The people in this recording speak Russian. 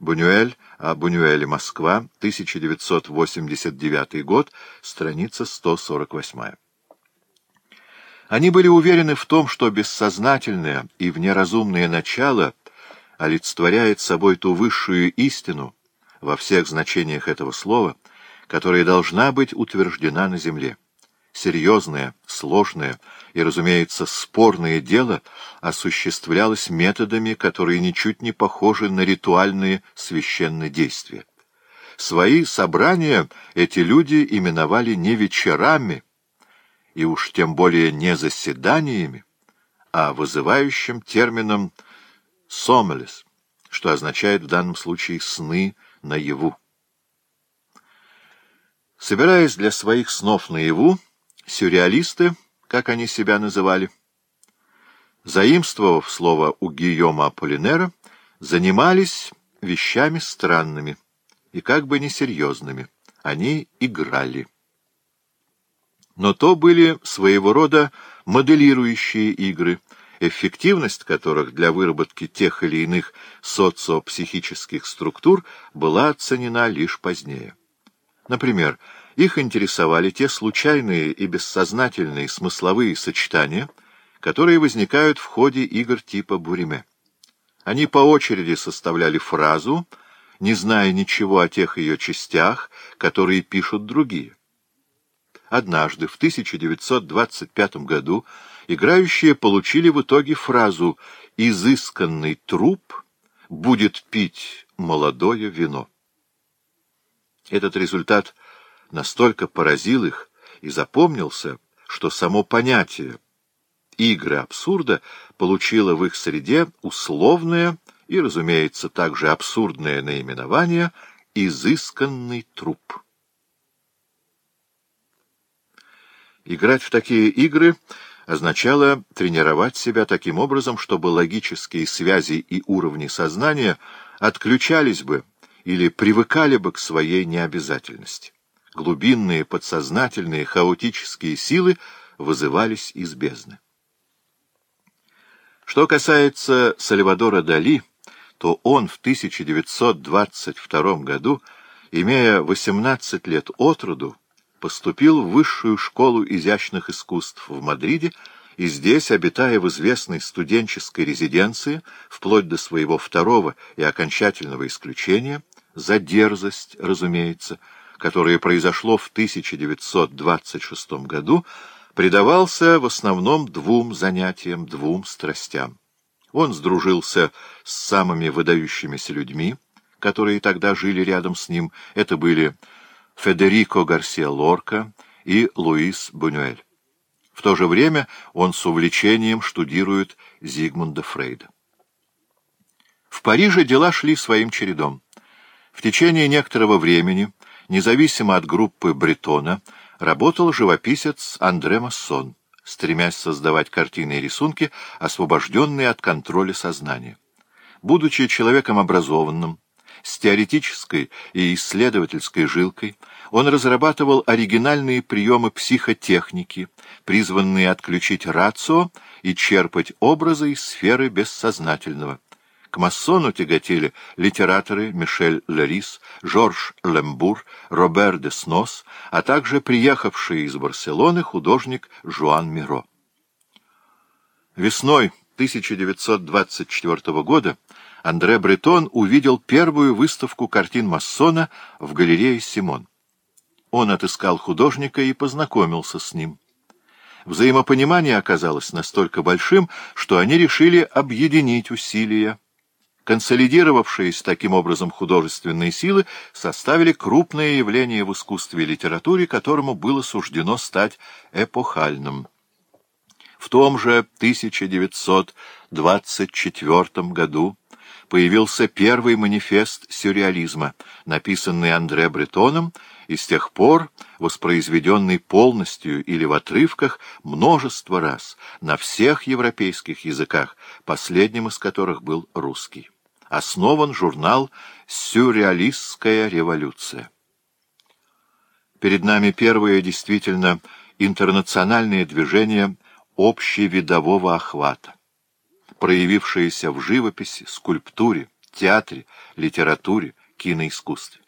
Бунюэль, а Бунюэль и Москва, 1989 год, страница 148. Они были уверены в том, что бессознательное и внеразумное начало олицетворяет собой ту высшую истину во всех значениях этого слова, которая должна быть утверждена на земле серьезное, сложное и, разумеется, спорное дело осуществлялось методами, которые ничуть не похожи на ритуальные священные действия. Свои собрания эти люди именовали не вечерами, и уж тем более не заседаниями, а вызывающим термином «сомелес», что означает в данном случае «сны наяву». Собираясь для своих снов наяву, Сюрреалисты, как они себя называли, заимствовав слово у Гийома Аполлинера, занимались вещами странными и как бы несерьезными. Они играли. Но то были своего рода моделирующие игры, эффективность которых для выработки тех или иных социопсихических структур была оценена лишь позднее. Например, их интересовали те случайные и бессознательные смысловые сочетания, которые возникают в ходе игр типа буриме. Они по очереди составляли фразу, не зная ничего о тех ее частях, которые пишут другие. Однажды, в 1925 году, играющие получили в итоге фразу «изысканный труп будет пить молодое вино». Этот результат – настолько поразил их и запомнился, что само понятие «игры абсурда» получило в их среде условное и, разумеется, также абсурдное наименование «изысканный труп». Играть в такие игры означало тренировать себя таким образом, чтобы логические связи и уровни сознания отключались бы или привыкали бы к своей необязательности глубинные подсознательные хаотические силы вызывались из бездны. Что касается Сальвадора Дали, то он в 1922 году, имея 18 лет от роду, поступил в Высшую школу изящных искусств в Мадриде и здесь, обитая в известной студенческой резиденции, вплоть до своего второго и окончательного исключения, за дерзость, разумеется, которое произошло в 1926 году, предавался в основном двум занятиям, двум страстям. Он сдружился с самыми выдающимися людьми, которые тогда жили рядом с ним. Это были Федерико Гарсия Лорка и Луис Бунюэль. В то же время он с увлечением штудирует Зигмунда Фрейда. В Париже дела шли своим чередом. В течение некоторого времени независимо от группы Бретона, работал живописец Андре Массон, стремясь создавать картины и рисунки, освобожденные от контроля сознания. Будучи человеком образованным, с теоретической и исследовательской жилкой, он разрабатывал оригинальные приемы психотехники, призванные отключить рацио и черпать образы из сферы бессознательного. К масону тяготели литераторы Мишель Лерис, Жорж Лембур, Робер де Снос, а также приехавший из Барселоны художник Жуан Миро. Весной 1924 года Андре Бретон увидел первую выставку картин Массона в галерее «Симон». Он отыскал художника и познакомился с ним. Взаимопонимание оказалось настолько большим, что они решили объединить усилия. Консолидировавшиеся таким образом художественные силы составили крупное явление в искусстве и литературе, которому было суждено стать эпохальным. В том же 1924 году появился первый манифест сюрреализма, написанный Андре Бретоном и с тех пор воспроизведенный полностью или в отрывках множество раз на всех европейских языках, последним из которых был русский. Основан журнал «Сюрреалистская революция». Перед нами первое действительно интернациональное движение общевидового охвата проявившаяся в живописи, скульптуре, театре, литературе, киноискусстве.